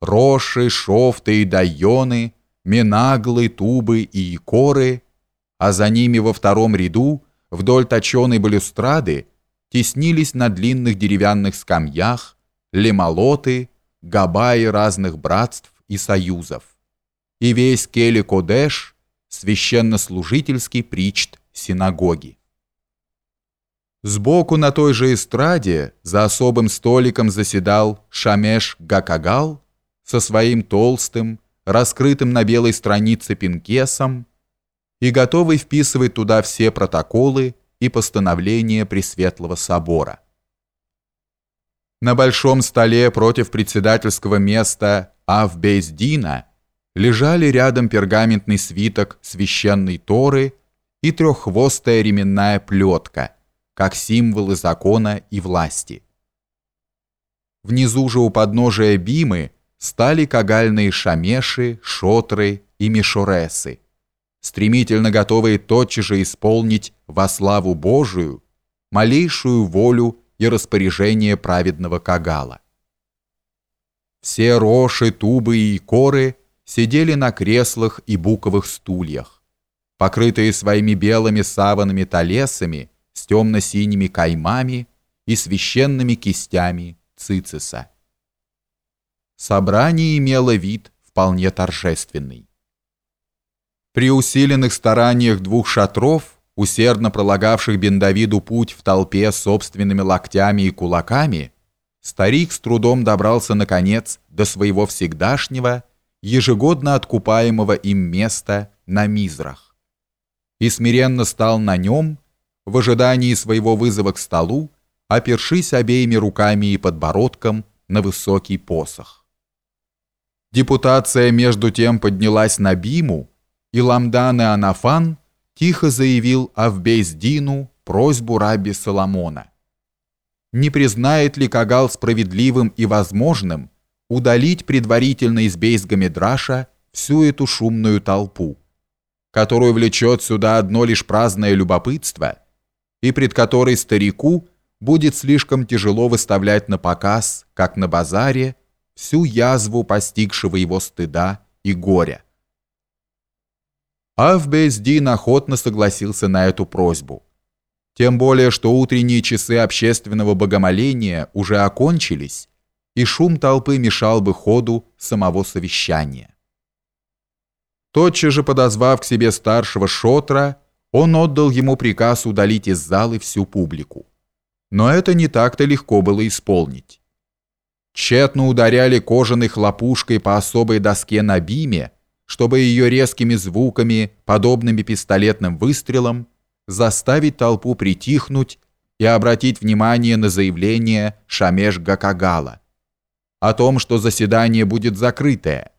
роши, шофты и дайоны, менаглы, тубы и икоры, а за ними во втором ряду, вдоль точеной балюстрады, теснились на длинных деревянных скамьях лемолоты, габаи разных братств и союзов, и весь Кели-Кодеш, священнослужительский причт синагоги. Сбоку на той же эстраде за особым столиком заседал Шамеш Гакагал со своим толстым, раскрытым на белой странице пинкесом и готовый вписывать туда все протоколы и постановления Пресветлого Собора. На большом столе против председательского места Авбейздина лежали рядом пергаментный свиток священной Торы и треххвостая ременная плетка – как символы закона и власти. Внизу же у подножия Бимы стали кагальные шамеши, шотры и мишуресы, стремительно готовые тотчас же исполнить во славу Божию малейшую волю и распоряжение праведного кагала. Все роши, тубы и коры сидели на креслах и буковых стульях, покрытые своими белыми саванами талесами с темно-синими каймами и священными кистями цицеса. Собрание имело вид вполне торжественный. При усиленных стараниях двух шатров, усердно пролагавших Бендавиду путь в толпе собственными локтями и кулаками, старик с трудом добрался, наконец, до своего всегдашнего, ежегодно откупаемого им места на мизрах и смиренно стал на нем, в ожидании своего вызова к столу, опершись обеими руками и подбородком на высокий посох. Депутация между тем поднялась на Биму, и Ламдан и Анафан тихо заявил Авбейздину просьбу раби Соломона. Не признает ли Кагал справедливым и возможным удалить предварительно из Бейсгамедраша всю эту шумную толпу, которую влечет сюда одно лишь праздное любопытство – и пред которой старику будет слишком тяжело выставлять на показ, как на базаре, всю язву постигшего его стыда и горя. Авбездин охотно согласился на эту просьбу. Тем более, что утренние часы общественного богомоления уже окончились, и шум толпы мешал бы ходу самого совещания. Тотчас же подозвав к себе старшего шотра, он отдал ему приказ удалить из залы всю публику. Но это не так-то легко было исполнить. Тщетно ударяли кожаной хлопушкой по особой доске на биме, чтобы ее резкими звуками, подобными пистолетным выстрелам, заставить толпу притихнуть и обратить внимание на заявление Шамеш Гакагала о том, что заседание будет закрытое.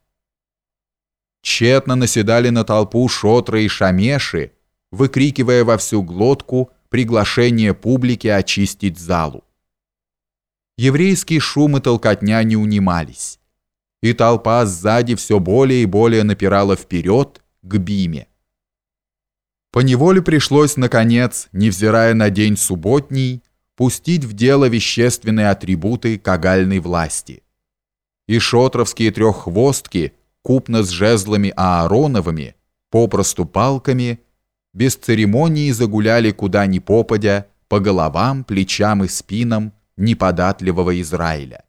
Тщетно наседали на толпу шотры и шамеши, выкрикивая во всю глотку приглашение публики очистить залу. Еврейские шумы толкотня не унимались, и толпа сзади все более и более напирала вперед к Биме. Поневоле пришлось, наконец, невзирая на день субботний, пустить в дело вещественные атрибуты кагальной власти. И шотровские треххвостки, купно с жезлами Аароновыми, попросту палками – без церемонии загуляли куда ни попадя по головам, плечам и спинам неподатливого Израиля.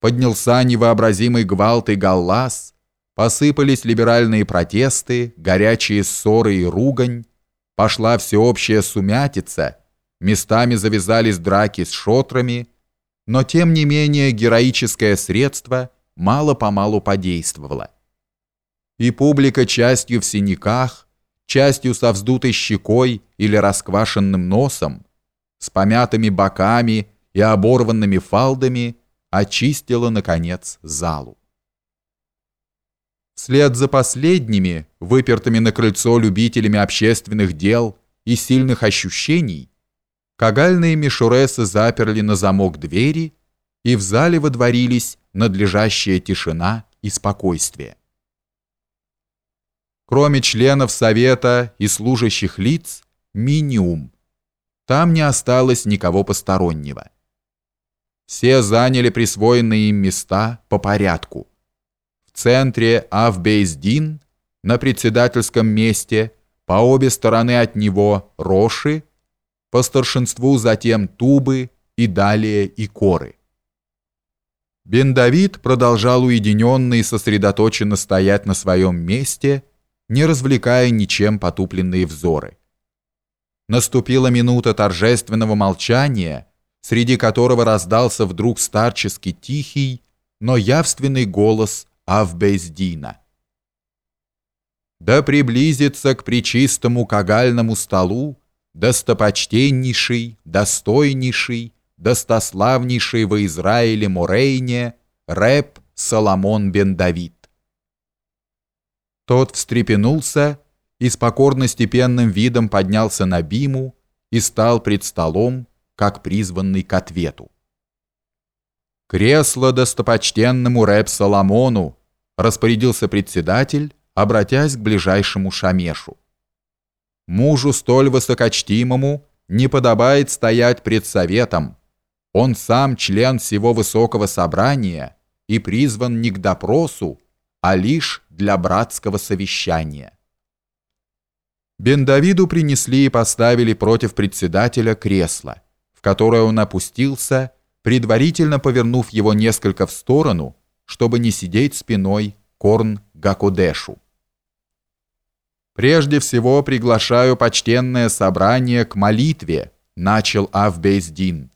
Поднялся невообразимый гвалт и галлас, посыпались либеральные протесты, горячие ссоры и ругань, пошла всеобщая сумятица, местами завязались драки с шотрами, но тем не менее героическое средство мало-помалу подействовало. И публика частью в синяках, частью со вздутой щекой или расквашенным носом, с помятыми боками и оборванными фалдами, очистила, наконец, залу. Вслед за последними, выпертыми на крыльцо любителями общественных дел и сильных ощущений, кагальные мишуресы заперли на замок двери, и в зале водворились надлежащая тишина и спокойствие. Кроме членов Совета и служащих лиц, минимум. Там не осталось никого постороннего. Все заняли присвоенные им места по порядку. В центре Авбейздин, на председательском месте, по обе стороны от него Роши, по старшинству затем Тубы и далее и Коры. Бен Давид продолжал уединенно и сосредоточенно стоять на своем месте, не развлекая ничем потупленные взоры. Наступила минута торжественного молчания, среди которого раздался вдруг старчески тихий, но явственный голос Авбездина. «Да приблизится к причистому кагальному столу достопочтеннейший, достойнейший, достославнейший во Израиле Морейне рэп Соломон бен Давид. Тот встрепенулся и с покорно-степенным видом поднялся на биму и стал пред столом, как призванный к ответу. «Кресло достопочтенному рэп Соломону!» распорядился председатель, обратясь к ближайшему шамешу. «Мужу столь высокочтимому не подобает стоять пред советом. Он сам член всего высокого собрания и призван не к допросу, а лишь для братского совещания». Бен-Давиду принесли и поставили против председателя кресло, в которое он опустился, предварительно повернув его несколько в сторону, чтобы не сидеть спиной Корн Гакудешу. «Прежде всего приглашаю почтенное собрание к молитве», начал Авбейздин.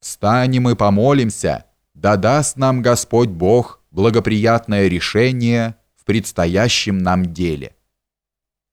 «Встанем и помолимся, да даст нам Господь Бог благоприятное решение в предстоящем нам деле».